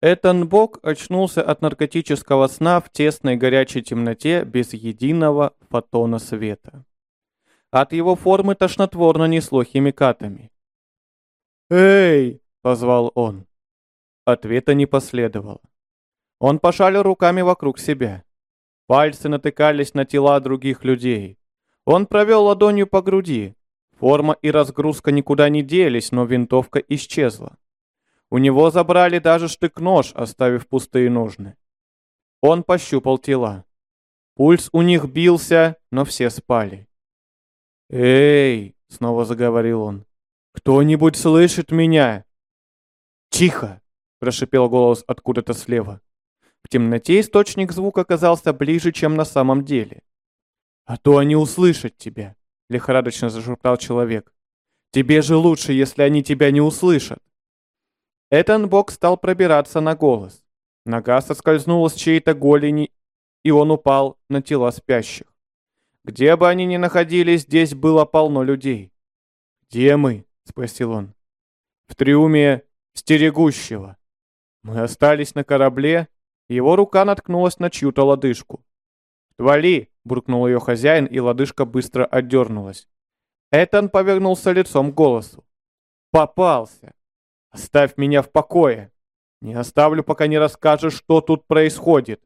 Этан Бок очнулся от наркотического сна в тесной горячей темноте без единого фотона света. От его формы тошнотворно несло химикатами. «Эй!» — позвал он. Ответа не последовало. Он пошарил руками вокруг себя. Пальцы натыкались на тела других людей. Он провел ладонью по груди. Форма и разгрузка никуда не делись, но винтовка исчезла. У него забрали даже штык-нож, оставив пустые ножны. Он пощупал тела. Пульс у них бился, но все спали. «Эй!» — снова заговорил он. «Кто-нибудь слышит меня?» «Тихо!» — прошипел голос откуда-то слева. В темноте источник звука оказался ближе, чем на самом деле. «А то они услышат тебя!» — лихорадочно зашептал человек. «Тебе же лучше, если они тебя не услышат!» Этан Бок стал пробираться на голос. Нога соскользнула с чьей-то голени, и он упал на тела спящих. Где бы они ни находились, здесь было полно людей. «Где мы?» — спросил он. «В трюме стерегущего. Мы остались на корабле, его рука наткнулась на чью-то лодыжку. «Твали!» — буркнул ее хозяин, и лодыжка быстро отдернулась. Этан повернулся лицом к голосу. «Попался! Оставь меня в покое! Не оставлю, пока не расскажешь, что тут происходит!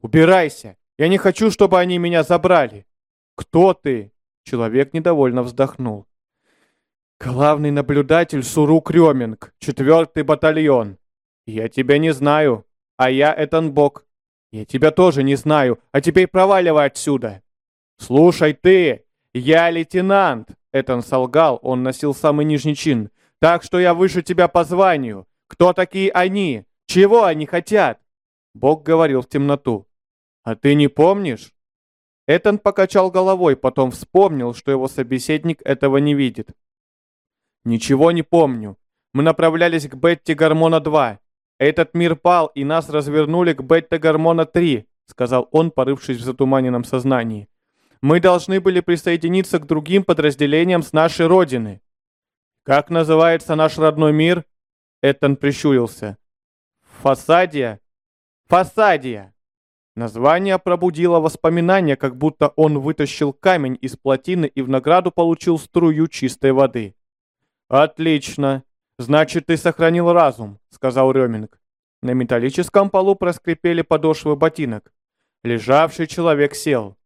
Убирайся! Я не хочу, чтобы они меня забрали!» «Кто ты?» — человек недовольно вздохнул. «Главный наблюдатель Сурук Реминг, четвертый батальон. Я тебя не знаю, а я Этан Бок. Я тебя тоже не знаю, а теперь проваливай отсюда!» «Слушай ты, я лейтенант!» Этан солгал, он носил самый нижний чин. «Так что я выше тебя по званию. Кто такие они? Чего они хотят?» Бог говорил в темноту. «А ты не помнишь?» Этан покачал головой, потом вспомнил, что его собеседник этого не видит. «Ничего не помню. Мы направлялись к Бетти-Гормона-2. Этот мир пал, и нас развернули к Бетти-Гормона-3», сказал он, порывшись в затуманенном сознании. «Мы должны были присоединиться к другим подразделениям с нашей Родины». «Как называется наш родной мир?» Этан прищурился. «Фасадия?» «Фасадия!» Название пробудило воспоминания, как будто он вытащил камень из плотины и в награду получил струю чистой воды. «Отлично! Значит, ты сохранил разум», — сказал Реминг. На металлическом полу проскрипели подошвы ботинок. Лежавший человек сел.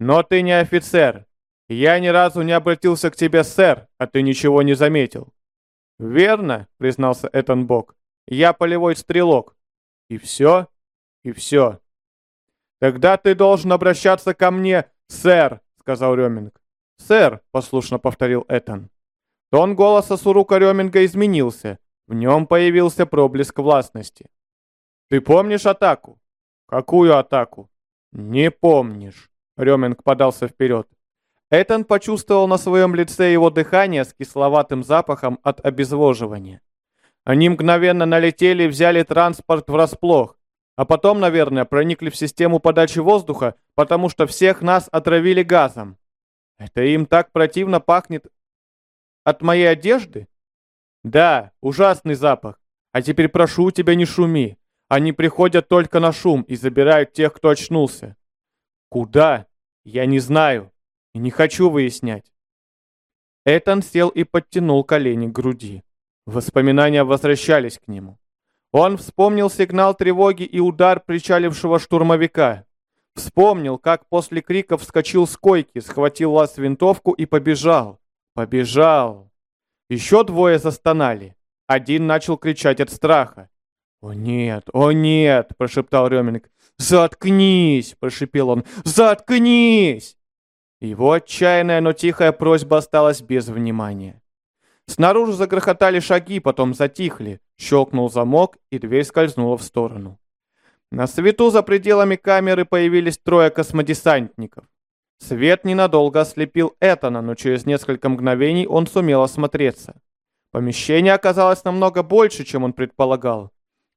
«Но ты не офицер. Я ни разу не обратился к тебе, сэр, а ты ничего не заметил». «Верно», — признался Этан Бок. «Я полевой стрелок». «И все?» «И все». «Тогда ты должен обращаться ко мне, сэр», — сказал Реминг. «Сэр», — послушно повторил Этан. Тон голоса Сурука Реминга изменился. В нем появился проблеск властности. «Ты помнишь атаку?» «Какую атаку?» «Не помнишь», — Реминг подался вперед. Этан почувствовал на своем лице его дыхание с кисловатым запахом от обезвоживания. Они мгновенно налетели и взяли транспорт врасплох. А потом, наверное, проникли в систему подачи воздуха, потому что всех нас отравили газом. Это им так противно пахнет от моей одежды? Да, ужасный запах. А теперь прошу тебя, не шуми. Они приходят только на шум и забирают тех, кто очнулся. Куда? Я не знаю. И не хочу выяснять. Этан сел и подтянул колени к груди. Воспоминания возвращались к нему. Он вспомнил сигнал тревоги и удар причалившего штурмовика. Вспомнил, как после криков вскочил с койки, схватил лаз винтовку и побежал. Побежал. Еще двое застонали. Один начал кричать от страха. «О нет, о нет!» – прошептал Реминг. «Заткнись!» – прошепел он. «Заткнись!» Его отчаянная, но тихая просьба осталась без внимания. Снаружи загрохотали шаги, потом затихли. Щелкнул замок, и дверь скользнула в сторону. На свету за пределами камеры появились трое космодесантников. Свет ненадолго ослепил Этана, но через несколько мгновений он сумел осмотреться. Помещение оказалось намного больше, чем он предполагал.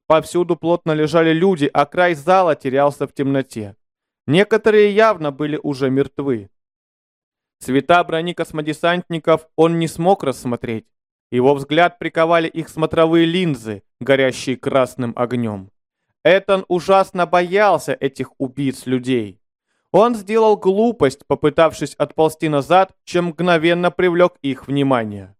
Повсюду плотно лежали люди, а край зала терялся в темноте. Некоторые явно были уже мертвы. Цвета брони космодесантников он не смог рассмотреть. Его взгляд приковали их смотровые линзы, горящие красным огнем. Этон ужасно боялся этих убийц людей. Он сделал глупость, попытавшись отползти назад, чем мгновенно привлек их внимание.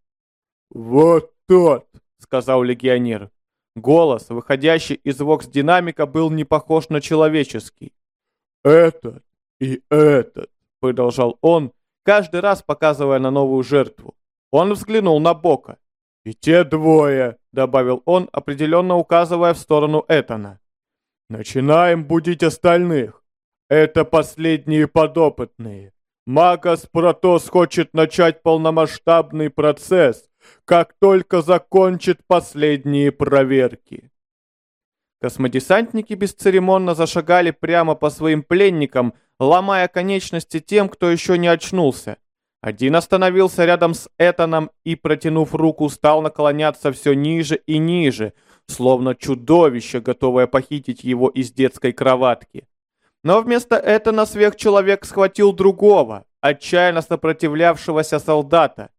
«Вот тот!» — сказал легионер. Голос, выходящий из вокс-динамика, был не похож на человеческий. «Этот и этот!» — продолжал он, каждый раз показывая на новую жертву. Он взглянул на Бока. «И те двое!» — добавил он, определенно указывая в сторону Этана. «Начинаем будить остальных. Это последние подопытные. Магас Протос хочет начать полномасштабный процесс, как только закончит последние проверки». Космодесантники бесцеремонно зашагали прямо по своим пленникам, ломая конечности тем, кто еще не очнулся. Один остановился рядом с Этаном и, протянув руку, стал наклоняться все ниже и ниже, словно чудовище, готовое похитить его из детской кроватки. Но вместо Этана сверхчеловек схватил другого, отчаянно сопротивлявшегося солдата.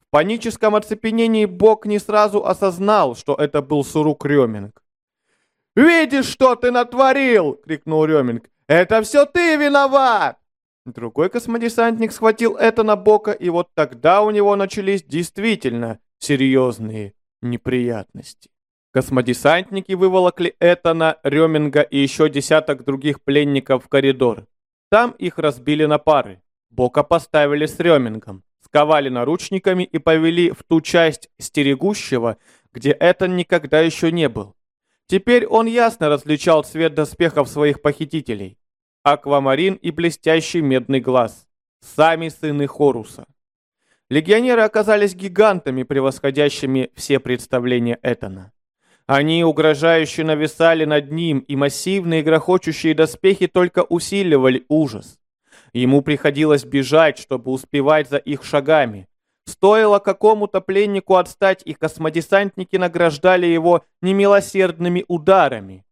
В паническом оцепенении Бог не сразу осознал, что это был Сурук Реминг. «Видишь, что ты натворил!» — крикнул Реминг. «Это все ты виноват!» Другой космодесантник схватил это на бока, и вот тогда у него начались действительно серьезные неприятности. Космодесантники выволокли Этана, Реминга и еще десяток других пленников в коридор. Там их разбили на пары. Бока поставили с Ремингом, сковали наручниками и повели в ту часть стерегущего, где Этан никогда еще не был. Теперь он ясно различал цвет доспехов своих похитителей аквамарин и блестящий медный глаз. Сами сыны Хоруса. Легионеры оказались гигантами, превосходящими все представления Этана. Они угрожающе нависали над ним, и массивные грохочущие доспехи только усиливали ужас. Ему приходилось бежать, чтобы успевать за их шагами. Стоило какому-то пленнику отстать, и космодесантники награждали его немилосердными ударами.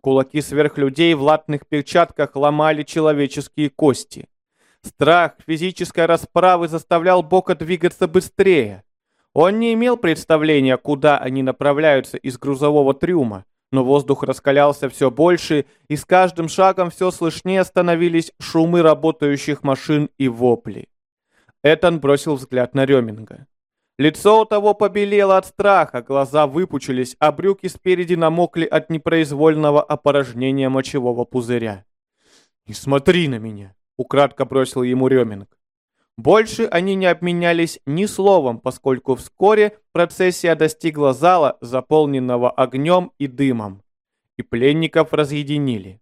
Кулаки сверхлюдей в латных перчатках ломали человеческие кости. Страх физической расправы заставлял Бока двигаться быстрее. Он не имел представления, куда они направляются из грузового трюма, но воздух раскалялся все больше, и с каждым шагом все слышнее становились шумы работающих машин и вопли. Этан бросил взгляд на Реминга. Лицо у того побелело от страха, глаза выпучились, а брюки спереди намокли от непроизвольного опорожнения мочевого пузыря. «Не смотри на меня!» — украдко бросил ему Реминг. Больше они не обменялись ни словом, поскольку вскоре процессия достигла зала, заполненного огнем и дымом, и пленников разъединили.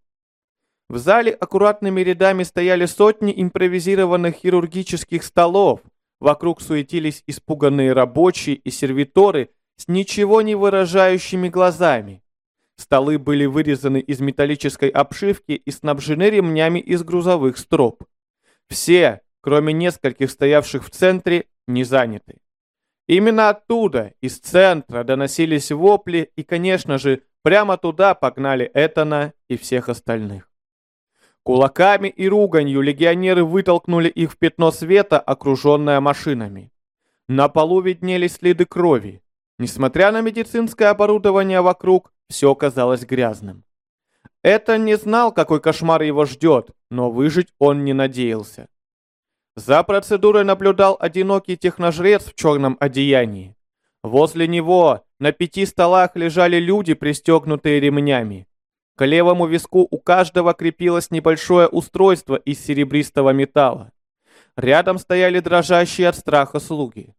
В зале аккуратными рядами стояли сотни импровизированных хирургических столов, Вокруг суетились испуганные рабочие и сервиторы с ничего не выражающими глазами. Столы были вырезаны из металлической обшивки и снабжены ремнями из грузовых строп. Все, кроме нескольких стоявших в центре, не заняты. Именно оттуда, из центра, доносились вопли, и, конечно же, прямо туда погнали Этана и всех остальных. Кулаками и руганью легионеры вытолкнули их в пятно света, окруженное машинами. На полу виднелись следы крови. Несмотря на медицинское оборудование вокруг, все казалось грязным. Это не знал, какой кошмар его ждет, но выжить он не надеялся. За процедурой наблюдал одинокий техножрец в черном одеянии. Возле него на пяти столах лежали люди, пристегнутые ремнями. К левому виску у каждого крепилось небольшое устройство из серебристого металла. Рядом стояли дрожащие от страха слуги.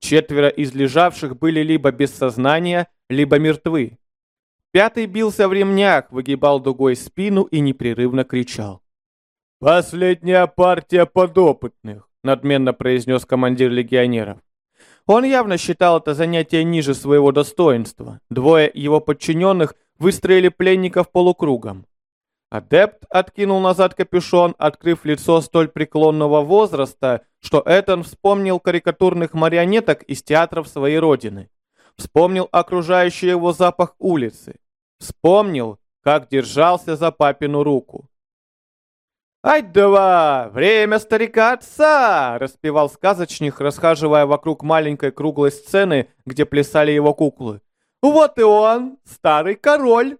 Четверо из лежавших были либо без сознания, либо мертвы. Пятый бился в ремнях, выгибал дугой спину и непрерывно кричал. «Последняя партия подопытных», — надменно произнес командир легионеров. Он явно считал это занятие ниже своего достоинства. Двое его подчиненных — выстроили пленников полукругом. Адепт откинул назад капюшон, открыв лицо столь преклонного возраста, что Этан вспомнил карикатурных марионеток из театров своей родины. Вспомнил окружающий его запах улицы. Вспомнил, как держался за папину руку. «Ать-два! Время старика отца!» — распевал сказочник, расхаживая вокруг маленькой круглой сцены, где плясали его куклы. «Вот и он, старый король!»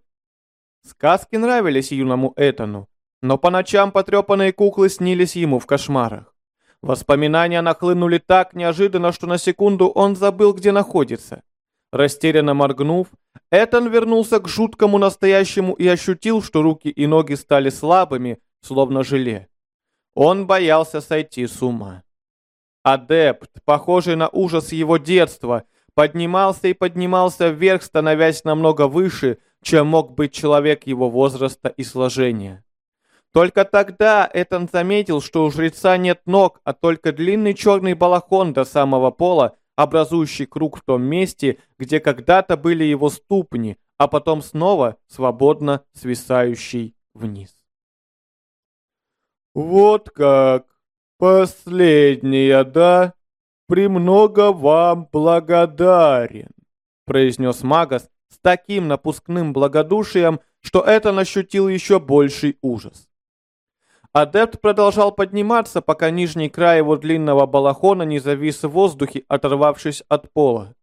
Сказки нравились юному Этану, но по ночам потрепанные куклы снились ему в кошмарах. Воспоминания нахлынули так неожиданно, что на секунду он забыл, где находится. Растерянно моргнув, Этан вернулся к жуткому настоящему и ощутил, что руки и ноги стали слабыми, словно желе. Он боялся сойти с ума. Адепт, похожий на ужас его детства, поднимался и поднимался вверх, становясь намного выше, чем мог быть человек его возраста и сложения. Только тогда Этан заметил, что у жреца нет ног, а только длинный черный балахон до самого пола, образующий круг в том месте, где когда-то были его ступни, а потом снова свободно свисающий вниз. «Вот как! Последняя, да? Премного вам благодарен!» произнес Магас с таким напускным благодушием, что это ощутил еще больший ужас. Адепт продолжал подниматься, пока нижний край его длинного балахона не завис в воздухе, оторвавшись от пола.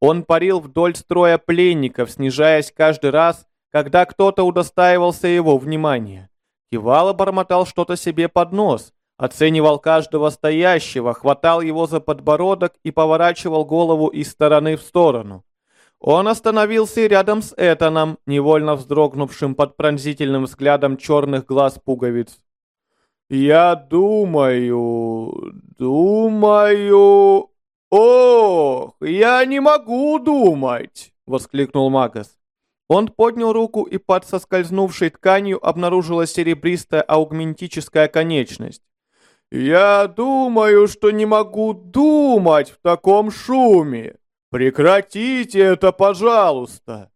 Он парил вдоль строя пленников, снижаясь каждый раз, когда кто-то удостаивался его внимания. Кивал и бормотал что-то себе под нос, оценивал каждого стоящего, хватал его за подбородок и поворачивал голову из стороны в сторону. Он остановился рядом с Этаном, невольно вздрогнувшим под пронзительным взглядом черных глаз пуговиц. Я думаю, думаю... Ох, я не могу думать!» — воскликнул Магас. Он поднял руку, и под соскользнувшей тканью обнаружилась серебристая аугментическая конечность. «Я думаю, что не могу думать в таком шуме. Прекратите это, пожалуйста!»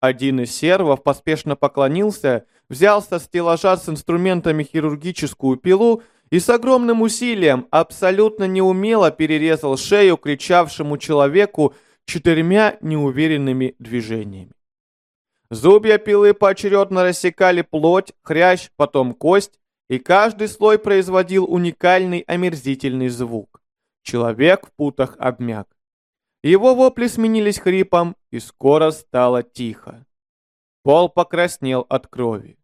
Один из сервов поспешно поклонился взял со стеллажа с инструментами хирургическую пилу и с огромным усилием абсолютно неумело перерезал шею кричавшему человеку четырьмя неуверенными движениями. Зубья пилы поочередно рассекали плоть, хрящ, потом кость, и каждый слой производил уникальный омерзительный звук. Человек в путах обмяк. Его вопли сменились хрипом, и скоро стало тихо. Пол покраснел от крови.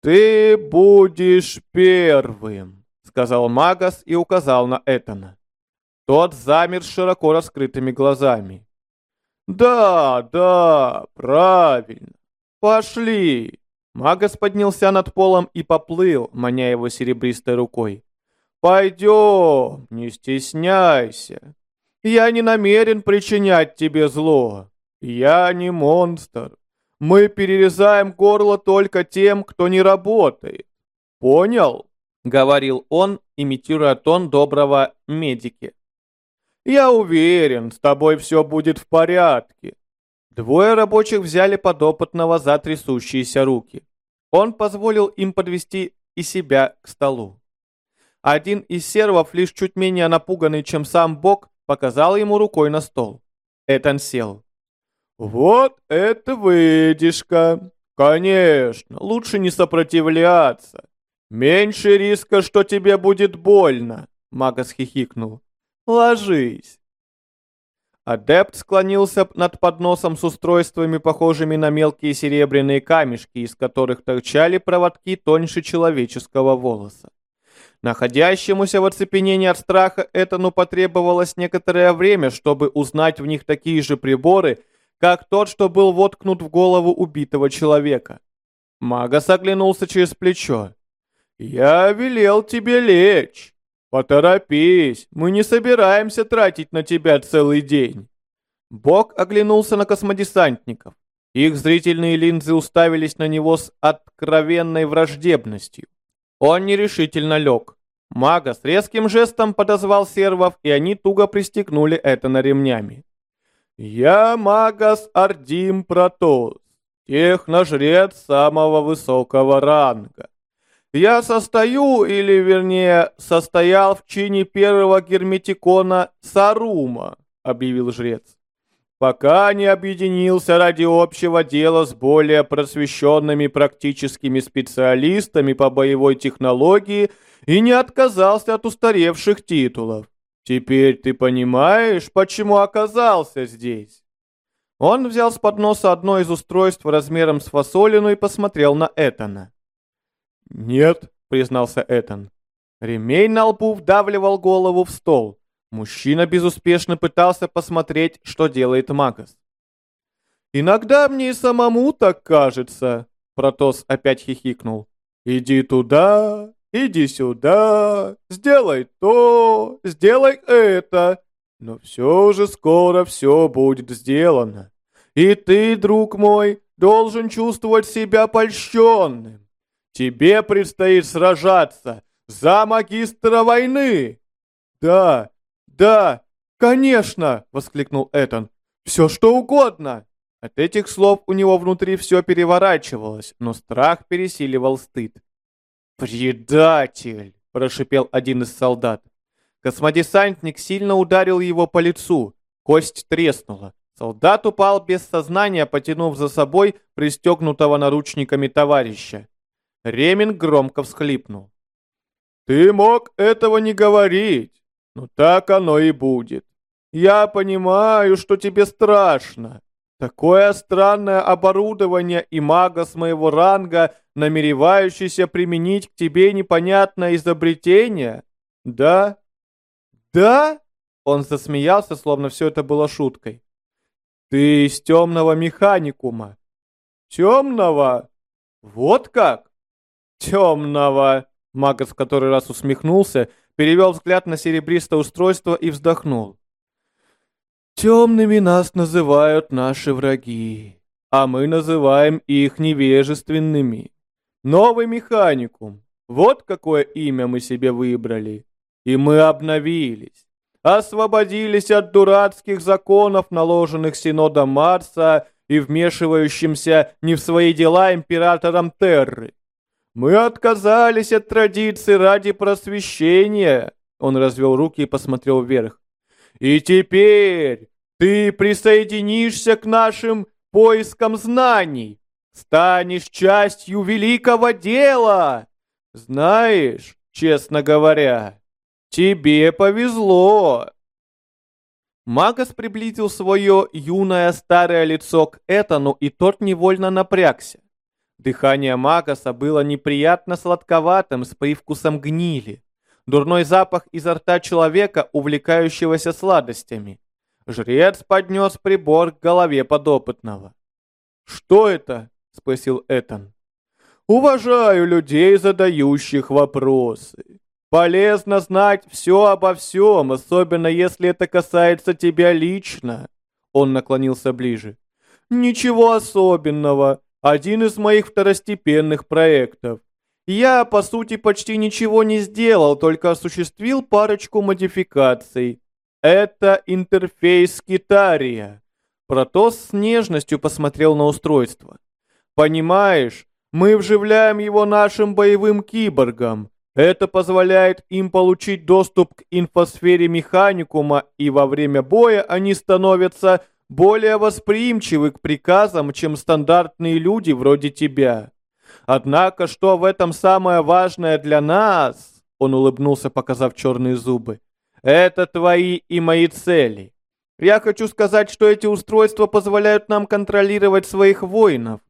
«Ты будешь первым», — сказал Магас и указал на Этана. Тот замер с широко раскрытыми глазами. «Да, да, правильно. Пошли!» Магас поднялся над полом и поплыл, маня его серебристой рукой. «Пойдем, не стесняйся. Я не намерен причинять тебе зло. Я не монстр. Мы перерезаем горло только тем, кто не работает. Понял? Говорил он, имитируя тон доброго медики. Я уверен, с тобой все будет в порядке. Двое рабочих взяли подопытного за трясущиеся руки. Он позволил им подвести и себя к столу. Один из сервов, лишь чуть менее напуганный, чем сам Бог, показал ему рукой на стол. Этан сел. «Вот это выдержка! Конечно, лучше не сопротивляться. Меньше риска, что тебе будет больно!» Магас хихикнул. «Ложись!» Адепт склонился над подносом с устройствами, похожими на мелкие серебряные камешки, из которых торчали проводки тоньше человеческого волоса. Находящемуся в оцепенении от страха Этану потребовалось некоторое время, чтобы узнать в них такие же приборы, как тот, что был воткнут в голову убитого человека. Магас оглянулся через плечо. «Я велел тебе лечь. Поторопись, мы не собираемся тратить на тебя целый день». Бог оглянулся на космодесантников. Их зрительные линзы уставились на него с откровенной враждебностью. Он нерешительно лег. Мага с резким жестом подозвал сервов, и они туго пристегнули это на ремнями. «Я Магас Ардим Протос, техножрец самого высокого ранга. Я состою, или вернее, состоял в чине первого герметикона Сарума», — объявил жрец. пока не объединился ради общего дела с более просвещенными практическими специалистами по боевой технологии и не отказался от устаревших титулов. Теперь ты понимаешь, почему оказался здесь?» Он взял с подноса одно из устройств размером с фасолину и посмотрел на Этана. «Нет», — признался Этан. Ремень на лбу вдавливал голову в стол. Мужчина безуспешно пытался посмотреть, что делает Магас. «Иногда мне и самому так кажется», — Протос опять хихикнул. «Иди туда, иди сюда, сделай то, сделай это, но все же скоро все будет сделано. И ты, друг мой, должен чувствовать себя польщенным. Тебе предстоит сражаться за магистра войны. Да, «Да, конечно!» — воскликнул Этан. «Все что угодно!» От этих слов у него внутри все переворачивалось, но страх пересиливал стыд. «Предатель!» — прошипел один из солдат. Космодесантник сильно ударил его по лицу. Кость треснула. Солдат упал без сознания, потянув за собой пристегнутого наручниками товарища. Ремин громко всхлипнул. «Ты мог этого не говорить. Ну так оно и будет. Я понимаю, что тебе страшно. Такое странное оборудование и мага с моего ранга, намеревающийся применить к тебе непонятное изобретение? Да? Да? Он засмеялся, словно все это было шуткой. Ты из темного механикума. Темного? Вот как? Темного. Магас в который раз усмехнулся перевел взгляд на серебристое устройство и вздохнул. «Темными нас называют наши враги, а мы называем их невежественными. Новый механикум. Вот какое имя мы себе выбрали. И мы обновились, освободились от дурацких законов, наложенных Синодом Марса и вмешивающимся не в свои дела императором Терры. «Мы отказались от традиции ради просвещения!» Он развел руки и посмотрел вверх. «И теперь ты присоединишься к нашим поискам знаний, станешь частью великого дела! Знаешь, честно говоря, тебе повезло!» Магас приблизил свое юное старое лицо к Этану, и тот невольно напрягся. Дыхание Магаса было неприятно сладковатым, с привкусом гнили. Дурной запах изо рта человека, увлекающегося сладостями. Жрец поднес прибор к голове подопытного. «Что это?» — спросил Этан. «Уважаю людей, задающих вопросы. Полезно знать все обо всем, особенно если это касается тебя лично». Он наклонился ближе. «Ничего особенного один из моих второстепенных проектов. Я, по сути, почти ничего не сделал, только осуществил парочку модификаций. Это интерфейс Китария. Протос с нежностью посмотрел на устройство. Понимаешь, мы вживляем его нашим боевым киборгам. Это позволяет им получить доступ к инфосфере механикума, и во время боя они становятся более восприимчивы к приказам, чем стандартные люди вроде тебя. Однако, что в этом самое важное для нас, он улыбнулся, показав черные зубы, это твои и мои цели. Я хочу сказать, что эти устройства позволяют нам контролировать своих воинов.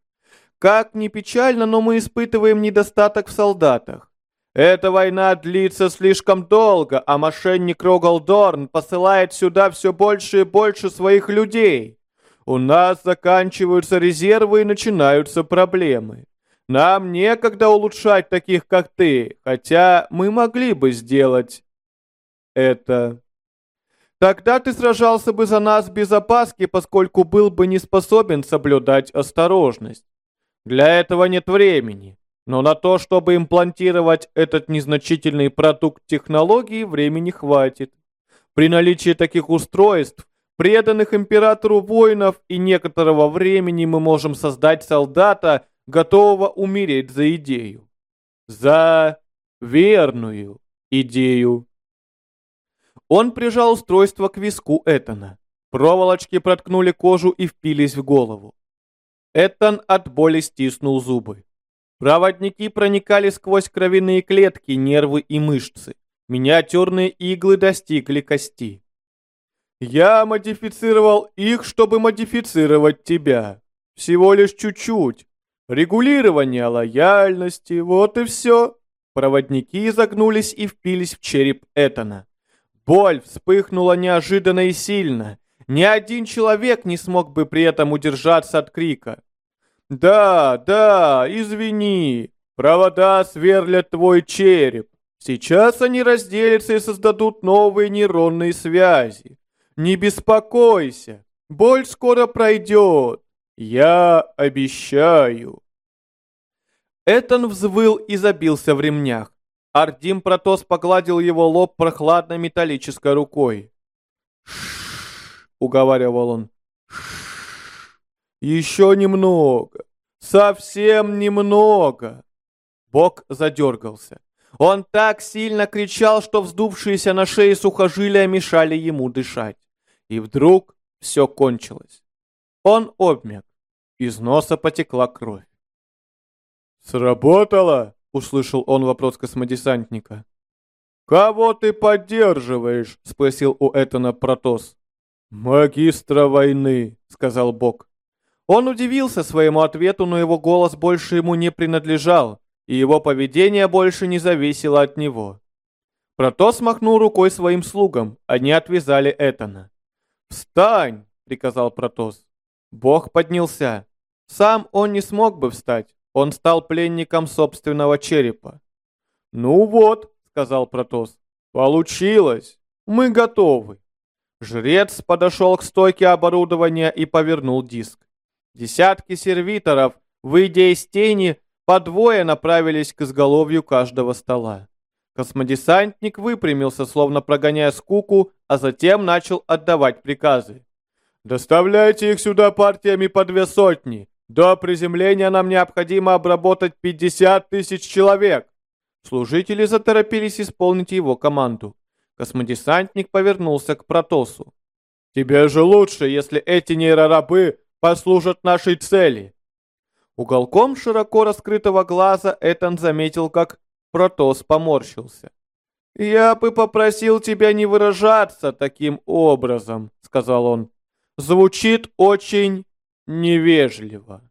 Как ни печально, но мы испытываем недостаток в солдатах. Эта война длится слишком долго, а мошенник Рогалдорн посылает сюда все больше и больше своих людей. У нас заканчиваются резервы и начинаются проблемы. Нам некогда улучшать таких, как ты, хотя мы могли бы сделать это. Тогда ты сражался бы за нас без опаски, поскольку был бы не способен соблюдать осторожность. Для этого нет времени. Но на то, чтобы имплантировать этот незначительный продукт технологии, времени хватит. При наличии таких устройств, преданных императору воинов и некоторого времени мы можем создать солдата, готового умереть за идею. За верную идею. Он прижал устройство к виску Этана. Проволочки проткнули кожу и впились в голову. Этан от боли стиснул зубы. Проводники проникали сквозь кровяные клетки, нервы и мышцы. Миниатюрные иглы достигли кости. «Я модифицировал их, чтобы модифицировать тебя. Всего лишь чуть-чуть. Регулирование лояльности, вот и все». Проводники изогнулись и впились в череп Этана. Боль вспыхнула неожиданно и сильно. Ни один человек не смог бы при этом удержаться от крика. «Да, да, извини, провода сверлят твой череп. Сейчас они разделятся и создадут новые нейронные связи. Не беспокойся, боль скоро пройдет. Я обещаю». Этан взвыл и забился в ремнях. Ардим Протос погладил его лоб прохладной металлической рукой. «Ш-ш-ш», уговаривал он. «Ш-ш-ш, еще немного, совсем немного». Бог задергался. Он так сильно кричал, что вздувшиеся на шее сухожилия мешали ему дышать. И вдруг все кончилось. Он обмяк. Из носа потекла кровь. «Сработало?» услышал он вопрос космодесантника. «Кого ты поддерживаешь?» — спросил у Этана Протос. «Магистра войны», — сказал Бог. Он удивился своему ответу, но его голос больше ему не принадлежал, и его поведение больше не зависело от него. Протос махнул рукой своим слугам, они отвязали Этана. «Встань!» — приказал Протос. Бог поднялся. Сам он не смог бы встать, он стал пленником собственного черепа. «Ну вот», — сказал Протос, — «получилось. Мы готовы». Жрец подошел к стойке оборудования и повернул диск. Десятки сервиторов, выйдя из тени, по двое направились к изголовью каждого стола. Космодесантник выпрямился, словно прогоняя скуку, а затем начал отдавать приказы. «Доставляйте их сюда партиями по две сотни. До приземления нам необходимо обработать 50 тысяч человек. Служители заторопились исполнить его команду. Космодесантник повернулся к Протосу. «Тебе же лучше, если эти нейрорабы послужат нашей цели». Уголком широко раскрытого глаза Этан заметил, как Протос поморщился. «Я бы попросил тебя не выражаться таким образом», — сказал он. «Звучит очень невежливо.